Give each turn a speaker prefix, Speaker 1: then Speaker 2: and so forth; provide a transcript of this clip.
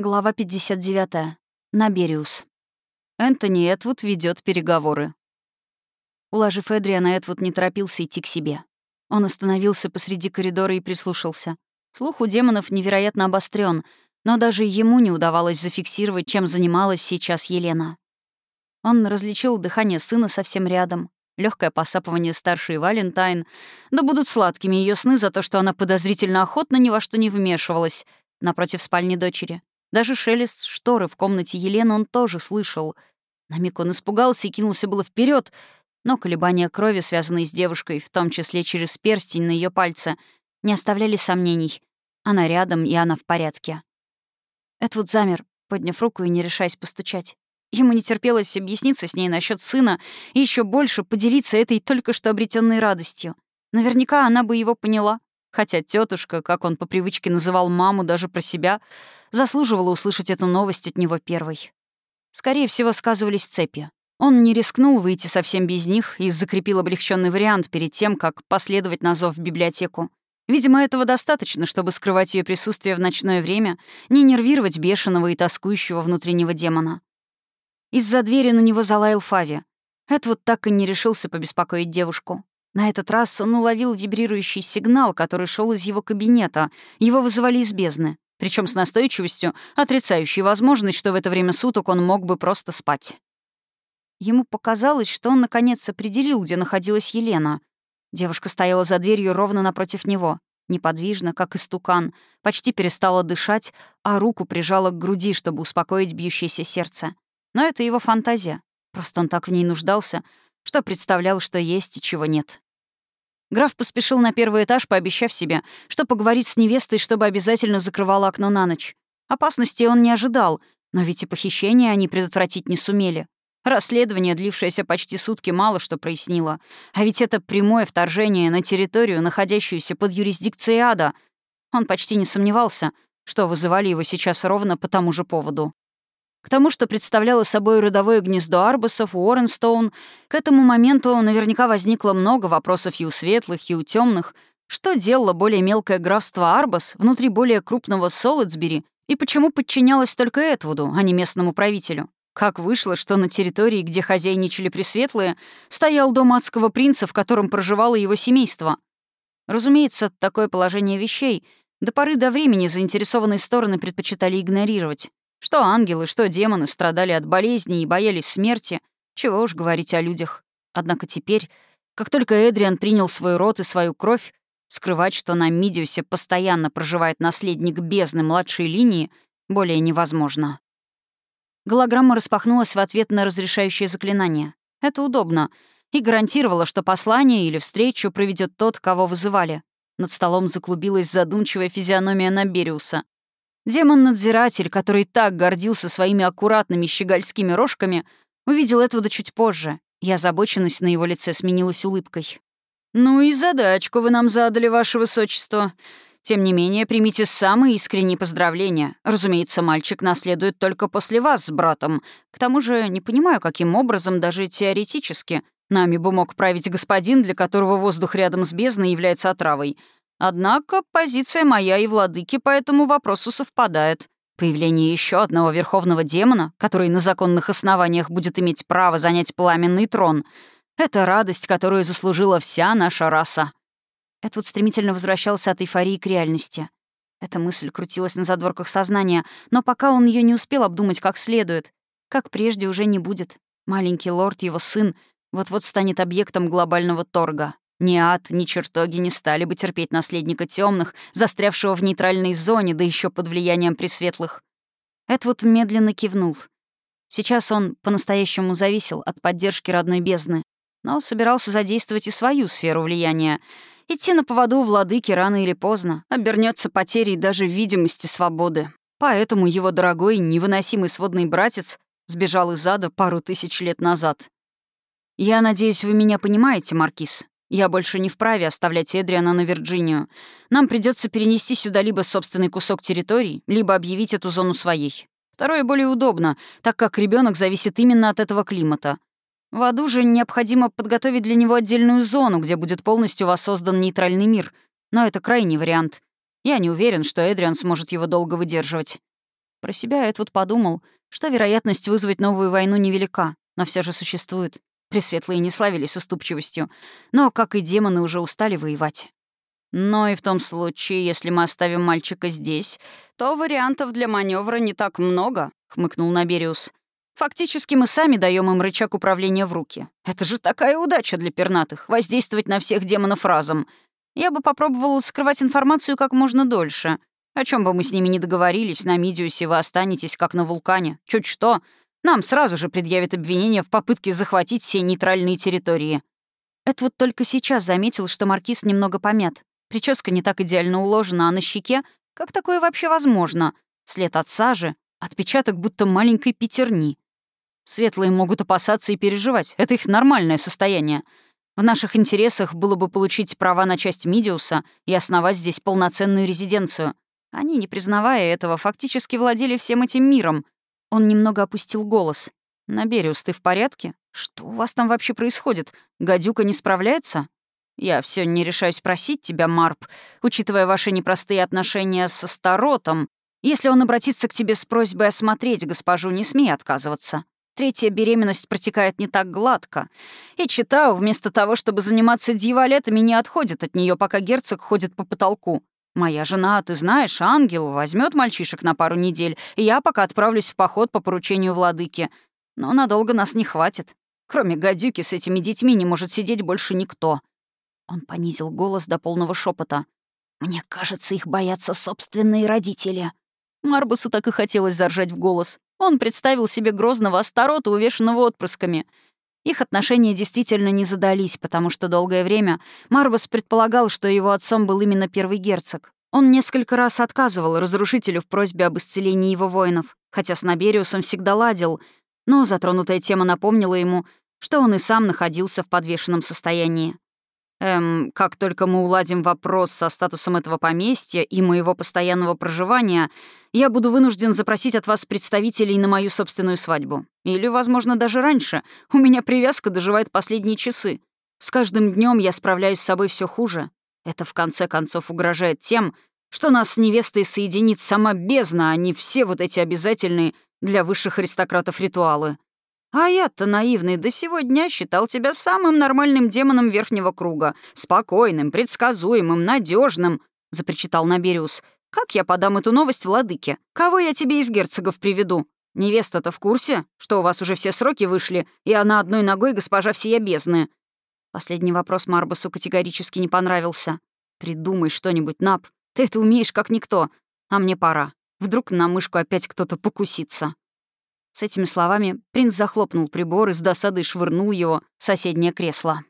Speaker 1: Глава 59. Набериус. Энтони Этвуд ведет переговоры. Уложив Эдриана, Этвуд не торопился идти к себе. Он остановился посреди коридора и прислушался. Слух у демонов невероятно обострен, но даже ему не удавалось зафиксировать, чем занималась сейчас Елена. Он различил дыхание сына совсем рядом, легкое посапывание старшей Валентайн, да будут сладкими ее сны за то, что она подозрительно охотно ни во что не вмешивалась, напротив спальни дочери. Даже шелест шторы в комнате Елены он тоже слышал. На миг он испугался и кинулся было вперед, но колебания крови, связанные с девушкой, в том числе через перстень на ее пальце, не оставляли сомнений. Она рядом, и она в порядке. Эдвуд замер, подняв руку и не решаясь постучать. Ему не терпелось объясниться с ней насчет сына и еще больше поделиться этой только что обретенной радостью. Наверняка она бы его поняла, хотя тетушка, как он по привычке называл маму даже про себя, заслуживала услышать эту новость от него первой. Скорее всего, сказывались цепи. Он не рискнул выйти совсем без них и закрепил облегченный вариант перед тем, как последовать на зов в библиотеку. Видимо, этого достаточно, чтобы скрывать ее присутствие в ночное время, не нервировать бешеного и тоскующего внутреннего демона. Из-за двери на него залаял Фави. Эдвуд так и не решился побеспокоить девушку. На этот раз он уловил вибрирующий сигнал, который шел из его кабинета. Его вызывали из бездны причем с настойчивостью, отрицающей возможность, что в это время суток он мог бы просто спать. Ему показалось, что он наконец определил, где находилась Елена. Девушка стояла за дверью ровно напротив него, неподвижно, как истукан, почти перестала дышать, а руку прижала к груди, чтобы успокоить бьющееся сердце. Но это его фантазия. Просто он так в ней нуждался, что представлял, что есть и чего нет. Граф поспешил на первый этаж, пообещав себе, что поговорит с невестой, чтобы обязательно закрывала окно на ночь. Опасности он не ожидал, но ведь и похищение они предотвратить не сумели. Расследование, длившееся почти сутки, мало что прояснило. А ведь это прямое вторжение на территорию, находящуюся под юрисдикцией ада. Он почти не сомневался, что вызывали его сейчас ровно по тому же поводу. К тому, что представляло собой родовое гнездо Арбасов, Уорренстоун, к этому моменту наверняка возникло много вопросов и у светлых, и у темных. Что делало более мелкое графство Арбас внутри более крупного Солотсбери, и почему подчинялось только Этвуду, а не местному правителю? Как вышло, что на территории, где хозяйничали Пресветлые, стоял дом адского принца, в котором проживало его семейство? Разумеется, такое положение вещей до поры до времени заинтересованные стороны предпочитали игнорировать. Что ангелы, что демоны страдали от болезней и боялись смерти, чего уж говорить о людях. Однако теперь, как только Эдриан принял свой род и свою кровь, скрывать, что на Мидиусе постоянно проживает наследник бездны младшей линии, более невозможно. Голограмма распахнулась в ответ на разрешающее заклинание. Это удобно и гарантировало, что послание или встречу проведет тот, кого вызывали. Над столом заклубилась задумчивая физиономия Набериуса. Демон-надзиратель, который так гордился своими аккуратными щегольскими рожками, увидел этого чуть позже, и озабоченность на его лице сменилась улыбкой. «Ну и задачку вы нам задали, ваше высочество. Тем не менее, примите самые искренние поздравления. Разумеется, мальчик наследует только после вас с братом. К тому же, не понимаю, каким образом, даже теоретически, нами бы мог править господин, для которого воздух рядом с бездной является отравой. Однако позиция моя и владыки по этому вопросу совпадает. Появление еще одного верховного демона, который на законных основаниях будет иметь право занять пламенный трон, это радость, которую заслужила вся наша раса. Эдвуд стремительно возвращался от эйфории к реальности. Эта мысль крутилась на задворках сознания, но пока он ее не успел обдумать как следует. Как прежде уже не будет. Маленький лорд, его сын, вот-вот станет объектом глобального торга. Ни ад, ни чертоги не стали бы терпеть наследника темных, застрявшего в нейтральной зоне, да еще под влиянием пресветлых. Эдвуд медленно кивнул. Сейчас он по-настоящему зависел от поддержки родной бездны, но собирался задействовать и свою сферу влияния. Идти на поводу владыки рано или поздно обернется потерей даже видимости свободы. Поэтому его дорогой, невыносимый сводный братец сбежал из ада пару тысяч лет назад. «Я надеюсь, вы меня понимаете, Маркиз. Я больше не вправе оставлять Эдриана на Вирджинию. Нам придется перенести сюда либо собственный кусок территории, либо объявить эту зону своей. Второе более удобно, так как ребенок зависит именно от этого климата. В аду же необходимо подготовить для него отдельную зону, где будет полностью воссоздан нейтральный мир. Но это крайний вариант. Я не уверен, что Эдриан сможет его долго выдерживать. Про себя Эдвуд подумал, что вероятность вызвать новую войну невелика, но все же существует. Пресветлые не славились уступчивостью, но, как и демоны, уже устали воевать. Но и в том случае, если мы оставим мальчика здесь, то вариантов для маневра не так много, хмыкнул Набериус. Фактически мы сами даем им рычаг управления в руки. Это же такая удача для пернатых — воздействовать на всех демонов разом. Я бы попробовал скрывать информацию как можно дольше. О чем бы мы с ними не договорились, на Мидиусе вы останетесь как на вулкане. Чуть что, нам сразу же предъявят обвинение в попытке захватить все нейтральные территории. Это вот только сейчас заметил, что маркиз немного помят. Прическа не так идеально уложена, а на щеке как такое вообще возможно? След от сажи, отпечаток будто маленькой пятерни. Светлые могут опасаться и переживать. Это их нормальное состояние. В наших интересах было бы получить права на часть Мидиуса и основать здесь полноценную резиденцию. Они, не признавая этого, фактически владели всем этим миром. Он немного опустил голос. «Набериус, ты в порядке? Что у вас там вообще происходит? Гадюка не справляется?» «Я все не решаюсь просить тебя, Марп, учитывая ваши непростые отношения со Старотом. Если он обратится к тебе с просьбой осмотреть госпожу, не смей отказываться. Третья беременность протекает не так гладко. И Читау, вместо того, чтобы заниматься дьяволетами, не отходит от нее, пока герцог ходит по потолку. Моя жена, ты знаешь, ангел, возьмет мальчишек на пару недель, и я пока отправлюсь в поход по поручению владыки. Но надолго нас не хватит. Кроме гадюки с этими детьми не может сидеть больше никто. Он понизил голос до полного шепота. «Мне кажется, их боятся собственные родители». Марбусу так и хотелось заржать в голос. Он представил себе грозного Астарота, увешанного отпрысками. Их отношения действительно не задались, потому что долгое время Марбус предполагал, что его отцом был именно первый герцог. Он несколько раз отказывал разрушителю в просьбе об исцелении его воинов, хотя с Набериусом всегда ладил, но затронутая тема напомнила ему, что он и сам находился в подвешенном состоянии. Эм, как только мы уладим вопрос со статусом этого поместья и моего постоянного проживания, я буду вынужден запросить от вас представителей на мою собственную свадьбу. Или, возможно, даже раньше. У меня привязка доживает последние часы. С каждым днем я справляюсь с собой все хуже. Это, в конце концов, угрожает тем, что нас с невестой соединит сама бездна, а не все вот эти обязательные для высших аристократов ритуалы. А я-то наивный до сегодня считал тебя самым нормальным демоном верхнего круга. Спокойным, предсказуемым, надежным, запричитал Набериус. «Как я подам эту новость владыке? Кого я тебе из герцогов приведу? Невеста-то в курсе, что у вас уже все сроки вышли, и она одной ногой госпожа всея бездны?» Последний вопрос Марбусу категорически не понравился. «Придумай что-нибудь, Нап. Ты это умеешь как никто. А мне пора. Вдруг на мышку опять кто-то покусится». С этими словами принц захлопнул прибор и с досадой швырнул его в соседнее кресло.